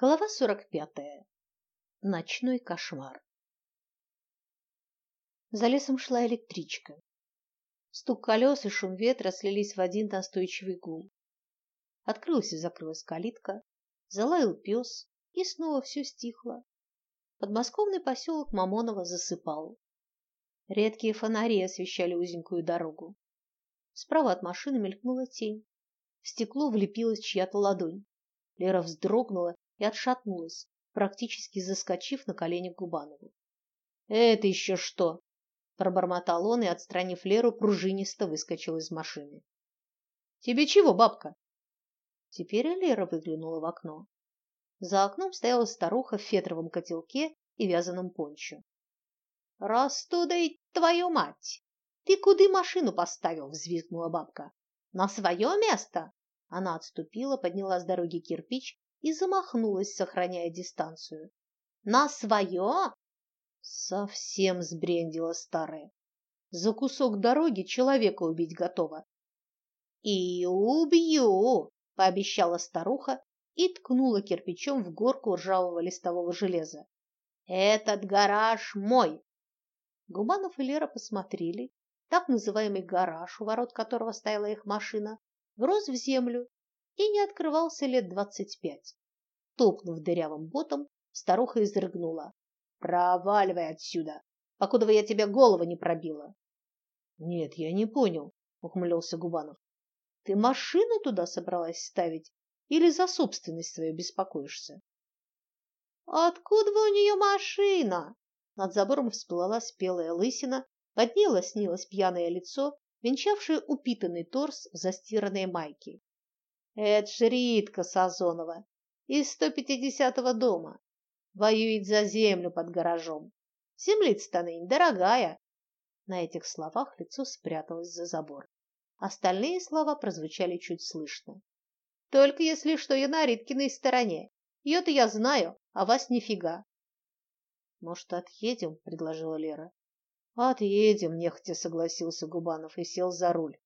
Глава сорок пятая. Ночной кошмар. За лесом шла электричка. Стук колес и шум ветра слились в один настойчивый гул. Открылась и закрылась калитка, залаял пес, и снова все стихло. Подмосковный поселок Мамоново засыпал. Редкие фонари освещали узенькую дорогу. Справа от машины мелькнула тень. В стекло влепилась чья-то ладонь. Лера вздрогнула и отшатнулась, практически заскочив на колени к Губанову. «Это еще что?» – пробормотал он и, отстранив Леру, пружинисто выскочил из машины. «Тебе чего, бабка?» Теперь Лера выглянула в окно. За окном стояла старуха в фетровом котелке и вязаном пончо. «Растудой твою мать! Ты куды машину поставил?» – взвизгнула бабка. «На свое место?» Она отступила, подняла с дороги кирпич и замахнулась, сохраняя дистанцию. «На свое?» Совсем сбрендила старая. За кусок дороги человека убить готова. «И убью!» – пообещала старуха и ткнула кирпичом в горку ржавого листового железа. «Этот гараж мой!» Губанов и Лера посмотрели. Так называемый гараж, у ворот которого стояла их машина, врос в землю и не открывался лет двадцать пять. Топнув дырявым ботом, старуха изрыгнула. «Проваливай отсюда, покуда я тебе голову не пробила!» «Нет, я не понял», — ухмылялся Губанов. «Ты машину туда собралась ставить или за собственность свою беспокоишься?» «Откуда у нее машина?» Над забором всплыла спелая лысина, под ней лоснилось пьяное лицо, венчавшее упитанный торс в застиранной майке. Это ж Ритка Сазонова из 150-го дома. Воюет за землю под гаражом. Землица-то дорогая. На этих словах лицо спряталось за забор. Остальные слова прозвучали чуть слышно. Только если что, я на Риткиной стороне. Ее-то я знаю, а вас нифига. Может, отъедем, предложила Лера. Отъедем, нехотя согласился Губанов и сел за руль.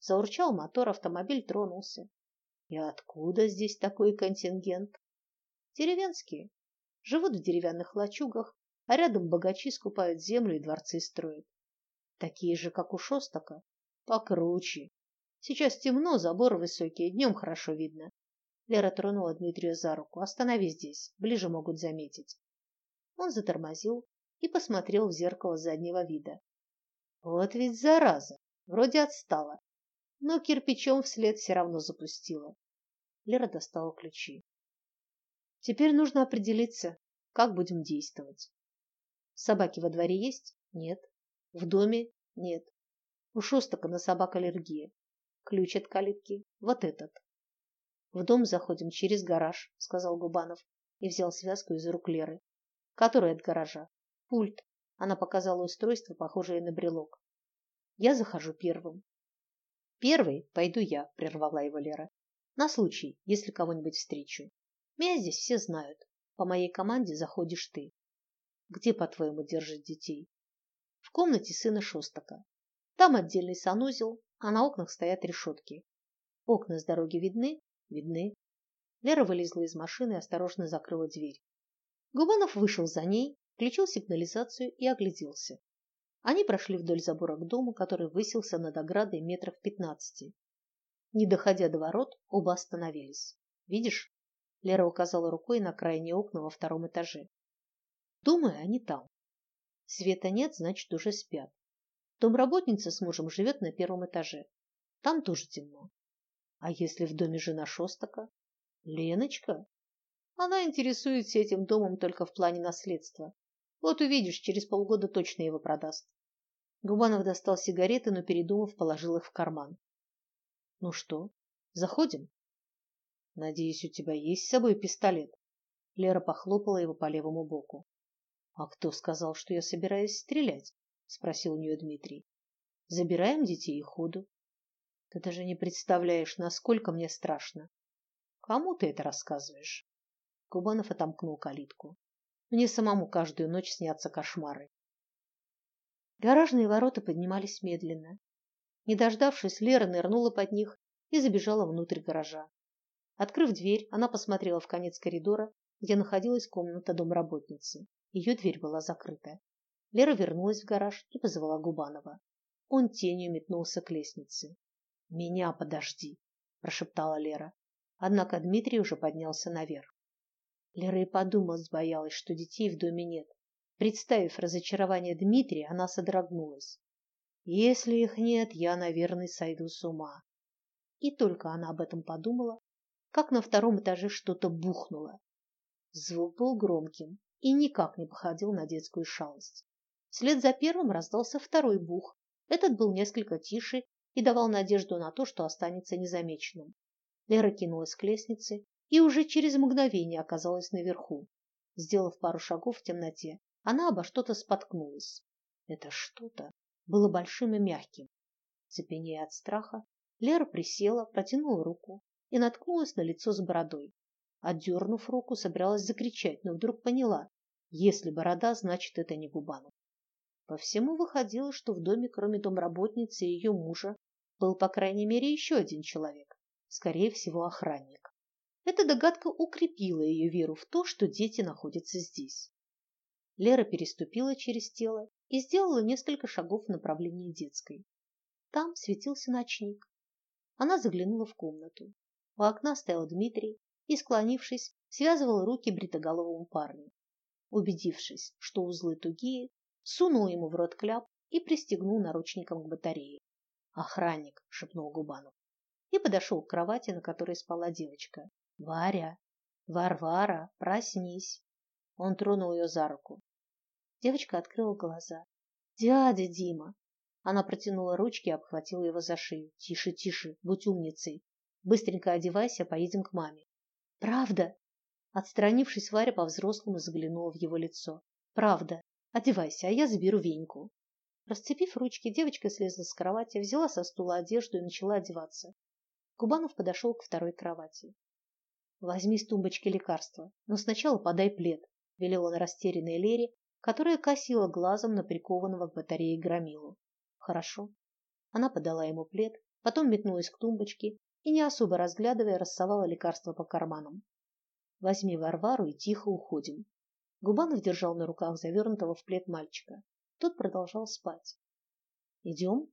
Заурчал мотор, автомобиль тронулся. И откуда здесь такой контингент? Деревенские. Живут в деревянных лачугах, а рядом богачи скупают землю и дворцы строят. Такие же, как у Шостока, покруче. Сейчас темно, заборы высокие, днем хорошо видно. Лера тронула Дмитрия за руку. Останови здесь, ближе могут заметить. Он затормозил и посмотрел в зеркало заднего вида. Вот ведь зараза, вроде отстала, но кирпичом вслед все равно запустила. Лера достала ключи. Теперь нужно определиться, как будем действовать. Собаки во дворе есть? Нет. В доме? Нет. У Шостака на собак аллергия. Ключ от калитки вот этот. В дом заходим через гараж, сказал Губанов и взял связку из рук Леры. Который от гаража? Пульт. Она показала устройство, похожее на брелок. Я захожу первым. Первый пойду я, прервала его Лера. На случай, если кого-нибудь встречу. Меня здесь все знают. По моей команде заходишь ты. Где, по-твоему, держат детей? В комнате сына Шостака. Там отдельный санузел, а на окнах стоят решетки. Окна с дороги видны? Видны. Лера вылезла из машины и осторожно закрыла дверь. Губанов вышел за ней, включил сигнализацию и огляделся. Они прошли вдоль забора к дому, который высился над оградой метров пятнадцати. Не доходя до ворот, оба остановились. Видишь? Лера указала рукой на крайние окна во втором этаже. Думаю, они там. Света нет, значит, уже спят. Домработница с мужем живет на первом этаже. Там тоже темно. А если в доме жена Шостака? Леночка? Она интересуется этим домом только в плане наследства. Вот увидишь, через полгода точно его продаст. Губанов достал сигареты, но передумав, положил их в карман. Ну что, заходим? Надеюсь, у тебя есть с собой пистолет. Лера похлопала его по левому боку. А кто сказал, что я собираюсь стрелять? спросил у нее Дмитрий. Забираем детей и ходу. Ты даже не представляешь, насколько мне страшно. Кому ты это рассказываешь? Губанов отомкнул калитку. Мне самому каждую ночь снятся кошмары. Гаражные ворота поднимались медленно. Не дождавшись, Лера нырнула под них и забежала внутрь гаража. Открыв дверь, она посмотрела в конец коридора, где находилась комната домработницы. Ее дверь была закрыта. Лера вернулась в гараж и позвала Губанова. Он тенью метнулся к лестнице. "Меня подожди", прошептала Лера. Однако Дмитрий уже поднялся наверх. Лера и подумать боялась, что детей в доме нет. Представив разочарование Дмитрия, она содрогнулась. Если их нет, я, наверное, сойду с ума. И только она об этом подумала, как на втором этаже что-то бухнуло. Звук был громким и никак не походил на детскую шалость. Вслед за первым раздался второй бух. Этот был несколько тише и давал надежду на то, что останется незамеченным. Лера кинулась к лестнице и уже через мгновение оказалась наверху. Сделав пару шагов в темноте, она обо что-то споткнулась. Это что-то было большим и мягким. Цепенея от страха, Лера присела, протянула руку и наткнулась на лицо с бородой. Отдернув руку, собиралась закричать, но вдруг поняла: если борода, значит, это не Губанов. По всему выходило, что в доме, кроме домработницы и ее мужа, был по крайней мере еще один человек, скорее всего, охранник. Эта догадка укрепила ее веру в то, что дети находятся здесь. Лера переступила через тело и сделала несколько шагов в направлении детской. Там светился ночник. Она заглянула в комнату. У окна стоял Дмитрий и, склонившись, связывал руки бритоголовому парню. Убедившись, что узлы тугие, сунул ему в рот кляп и пристегнул наручником к батарее. "Охранник", шепнул Губанов. И подошел к кровати, на которой спала девочка. "Варя, Варвара, проснись". Он тронул ее за руку. Девочка открыла глаза. "Дядя Дима". Она протянула ручки и обхватила его за шею. "Тише, тише, будь умницей. Быстренько одевайся, поедем к маме". "Правда?" Отстранившись, Варя по-взрослому заглянула в его лицо. "Правда. Одевайся, а я заберу Веньку". Расцепив ручки, девочка слезла с кровати, взяла со стула одежду и начала одеваться. Кубанов подошел к второй кровати. Возьми с тумбочки лекарства, но сначала подай плед, велел он растерянной Лере, которая косила глазом на прикованного к батарее громилу. Хорошо. Она подала ему плед, потом метнулась к тумбочке и, не особо разглядывая, рассовала лекарства по карманам. Возьми Варвару и тихо уходим. Губанов держал на руках завернутого в плед мальчика. Тот продолжал спать. Идем?»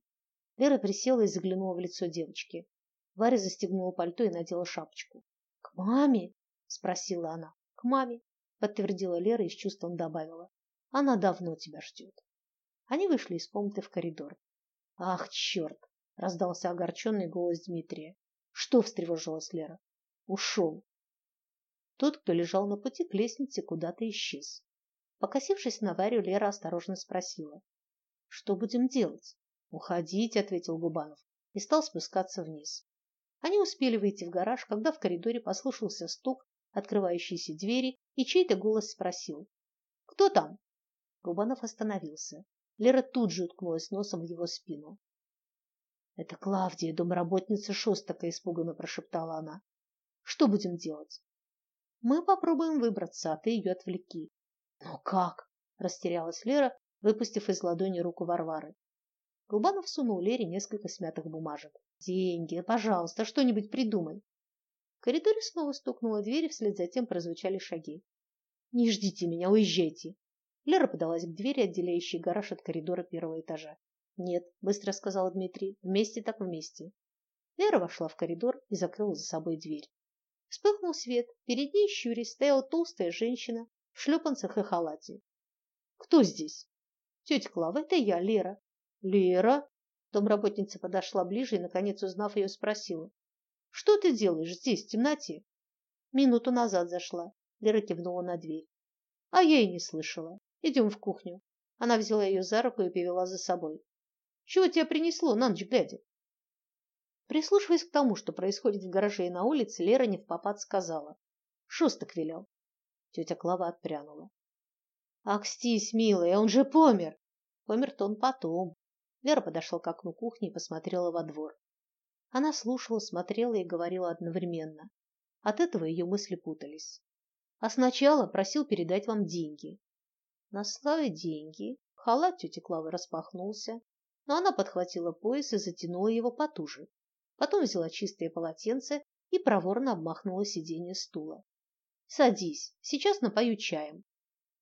Лера присела и заглянула в лицо девочки. Варя застегнула пальто и надела шапочку. К маме? спросила она. К маме, подтвердила Лера и с чувством добавила. Она давно тебя ждет. Они вышли из комнаты в коридор. Ах, черт! раздался огорченный голос Дмитрия. Что встревожилась Лера? Ушел. Тот, кто лежал на пути к лестнице, куда-то исчез. Покосившись на Варю, Лера осторожно спросила: "Что будем делать?" "Уходить", ответил Губанов и стал спускаться вниз. Они успели выйти в гараж, когда в коридоре послышался стук открывающейся двери, и чей-то голос спросил: "Кто там?" Губанов остановился. Лера тут же уткнулась носом в его спину. Это Клавдия, домработница Шостака, испуганно прошептала она. Что будем делать? Мы попробуем выбраться, а ты ее отвлеки. Но как? растерялась Лера, выпустив из ладони руку Варвары. Губанов сунул Лере несколько смятых бумажек. Деньги, пожалуйста, что-нибудь придумай. В коридоре снова стукнула дверь, и вслед за тем прозвучали шаги. Не ждите меня, уезжайте. Лера подалась к двери, отделяющей гараж от коридора первого этажа. Нет, быстро сказал Дмитрий. Вместе так вместе. Лера вошла в коридор и закрыла за собой дверь. Вспыхнул свет. Перед ней щурясь стояла толстая женщина в шлепанцах и халате. Кто здесь? Тетя Клава, это я, Лера. Лера, Домработница подошла ближе и, наконец, узнав ее, спросила. «Что ты делаешь здесь, в темноте?» Минуту назад зашла. Лера кивнула на дверь. А я и не слышала. Идем в кухню. Она взяла ее за руку и повела за собой. Чего тебя принесло на ночь глядя? Прислушиваясь к тому, что происходит в гараже и на улице, Лера не в попад сказала. Шосток велел. Тетя Клава отпрянула. Акстись, милая, он же помер. Помер-то он потом. Лера подошла к окну кухни и посмотрела во двор. Она слушала, смотрела и говорила одновременно. От этого ее мысли путались. А сначала просил передать вам деньги. На славе деньги. Халат тети Клавы распахнулся, но она подхватила пояс и затянула его потуже. Потом взяла чистое полотенце и проворно обмахнула сиденье стула. Садись, сейчас напою чаем.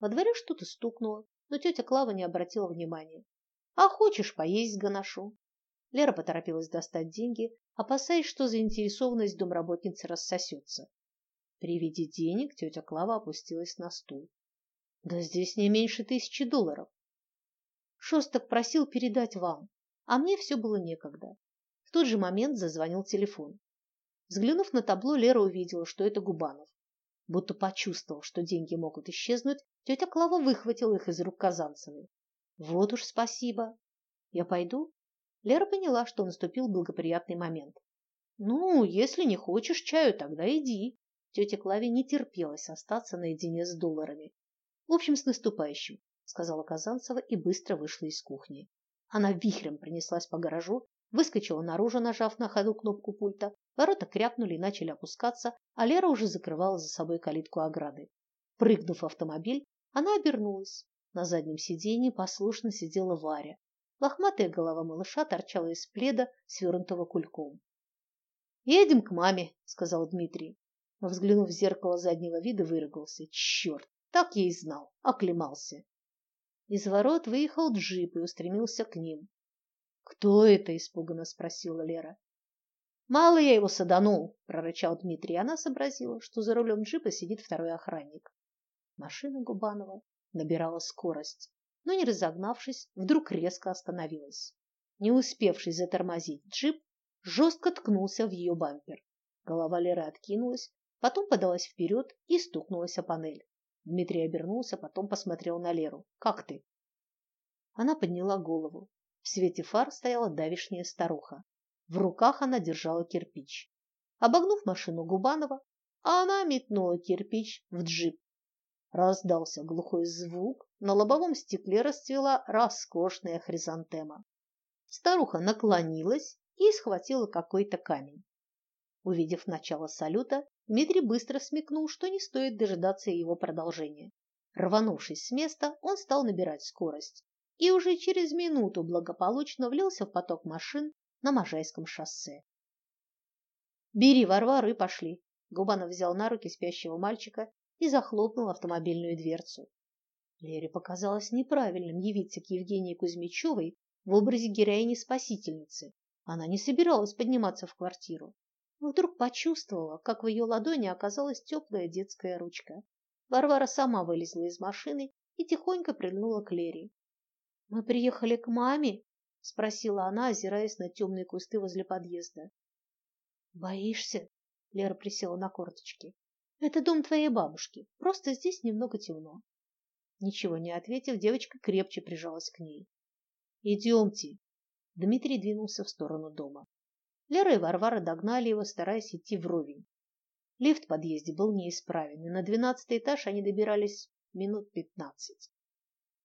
Во дворе что-то стукнуло, но тетя Клава не обратила внимания. А хочешь, поесть гоношу. Лера поторопилась достать деньги, опасаясь, что заинтересованность домработницы рассосется. При виде денег тетя Клава опустилась на стул. Да здесь не меньше тысячи долларов. Шосток просил передать вам, а мне все было некогда. В тот же момент зазвонил телефон. Взглянув на табло, Лера увидела, что это Губанов. Будто почувствовал, что деньги могут исчезнуть, тетя Клава выхватила их из рук Казанцевой. Вот уж спасибо. Я пойду? Лера поняла, что наступил благоприятный момент. Ну, если не хочешь чаю, тогда иди. Тетя Клаве не терпелось остаться наедине с долларами. В общем, с наступающим, сказала Казанцева и быстро вышла из кухни. Она вихрем пронеслась по гаражу, выскочила наружу, нажав на ходу кнопку пульта. Ворота крякнули и начали опускаться, а Лера уже закрывала за собой калитку ограды. Прыгнув в автомобиль, она обернулась. На заднем сиденье послушно сидела Варя. Лохматая голова малыша торчала из пледа, свернутого кульком. «Едем к маме», — сказал Дмитрий. Но, взглянув в зеркало заднего вида, выругался. «Черт! Так я и знал! Оклемался!» Из ворот выехал джип и устремился к ним. «Кто это?» – испуганно спросила Лера. «Мало я его саданул!» – прорычал Дмитрий. Она сообразила, что за рулем джипа сидит второй охранник. Машина Губанова набирала скорость, но, не разогнавшись, вдруг резко остановилась. Не успевший затормозить джип жестко ткнулся в ее бампер. Голова Леры откинулась, потом подалась вперед и стукнулась о панель. Дмитрий обернулся, потом посмотрел на Леру. «Как ты?» Она подняла голову. В свете фар стояла давишняя старуха. В руках она держала кирпич. Обогнув машину Губанова, она метнула кирпич в джип. Раздался глухой звук, на лобовом стекле расцвела роскошная хризантема. Старуха наклонилась и схватила какой-то камень. Увидев начало салюта, Дмитрий быстро смекнул, что не стоит дожидаться его продолжения. Рванувшись с места, он стал набирать скорость и уже через минуту благополучно влился в поток машин на Можайском шоссе. «Бери Варвару и пошли!» Губанов взял на руки спящего мальчика и захлопнул автомобильную дверцу. Лере показалось неправильным явиться к Евгении Кузьмичевой в образе героини-спасительницы. Она не собиралась подниматься в квартиру, вдруг почувствовала, как в ее ладони оказалась теплая детская ручка. Варвара сама вылезла из машины и тихонько прильнула к Лере. Мы приехали к маме? спросила она, озираясь на темные кусты возле подъезда. Боишься? Лера присела на корточки. Это дом твоей бабушки. Просто здесь немного темно. Ничего не ответив, девочка крепче прижалась к ней. Идемте. Дмитрий двинулся в сторону дома. Лера и Варвара догнали его, стараясь идти вровень. Лифт в подъезде был неисправен, и на двенадцатый этаж они добирались минут пятнадцать.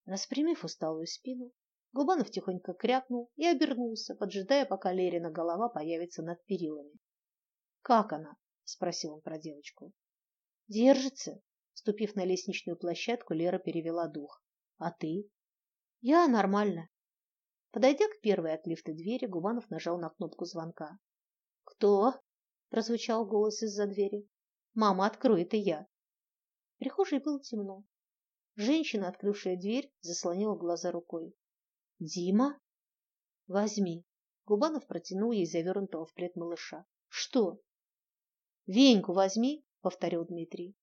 Распрямив усталую спину, Губанов тихонько крякнул и обернулся, поджидая, пока Лерина голова появится над перилами. «Как она?» – спросил он про девочку. «Держится». Ступив на лестничную площадку, Лера перевела дух. «А ты?» «Я нормально». Подойдя к первой от лифта двери, Губанов нажал на кнопку звонка. «Кто?» – прозвучал голос из-за двери. «Мама, открой, это я». В прихожей было темно. Женщина, открывшая дверь, заслонила глаза рукой. Дима? Возьми. Губанов протянул ей завернутого в плед малыша. Что? Веньку возьми, повторил Дмитрий.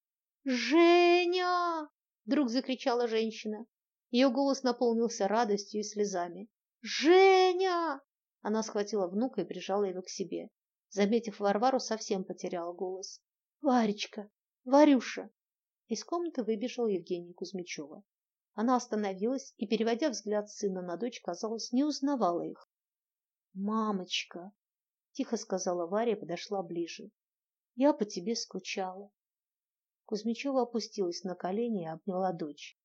Женя! вдруг закричала женщина. Ее голос наполнился радостью и слезами. Женя! Она схватила внука и прижала его к себе. Заметив Варвару, совсем потеряла голос. Варечка, Варюша, из комнаты выбежала Евгения Кузьмичева. Она остановилась и, переводя взгляд сына на дочь, казалось, не узнавала их. «Мамочка!» – тихо сказала Варя и подошла ближе. «Я по тебе скучала». Кузьмичева опустилась на колени и обняла дочь.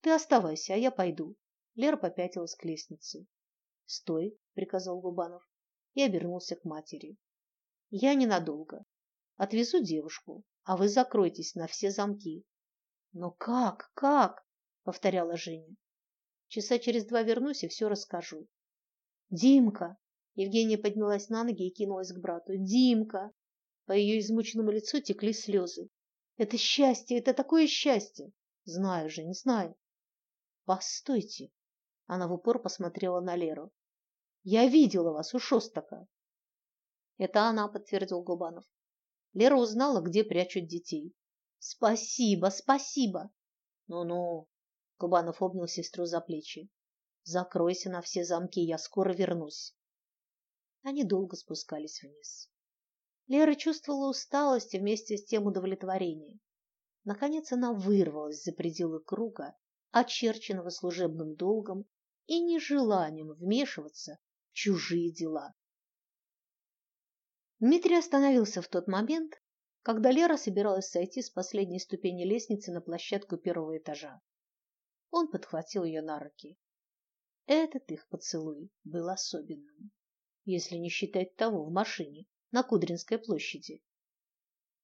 «Ты оставайся, а я пойду». Лера попятилась к лестнице. «Стой!» – приказал Губанов и обернулся к матери. «Я ненадолго. Отвезу девушку, а вы закройтесь на все замки. Но как, как? повторяла Женя. Часа через два вернусь и все расскажу. Димка! Евгения поднялась на ноги и кинулась к брату. Димка! По ее измученному лицу текли слезы. Это счастье, это такое счастье. Знаю же, не знаю. Постойте. Она в упор посмотрела на Леру. Я видела вас у Шостака. Это она, подтвердил Губанов. Лера узнала, где прячут детей. Спасибо, спасибо. Ну-ну. Губанов обнял сестру за плечи. Закройся на все замки, я скоро вернусь. Они долго спускались вниз. Лера чувствовала усталость и вместе с тем удовлетворение. Наконец она вырвалась за пределы круга, очерченного служебным долгом и нежеланием вмешиваться в чужие дела. Дмитрий остановился в тот момент, когда Лера собиралась сойти с последней ступени лестницы на площадку первого этажа. Он подхватил ее на руки. Этот их поцелуй был особенным, если не считать того в машине на Кудринской площади.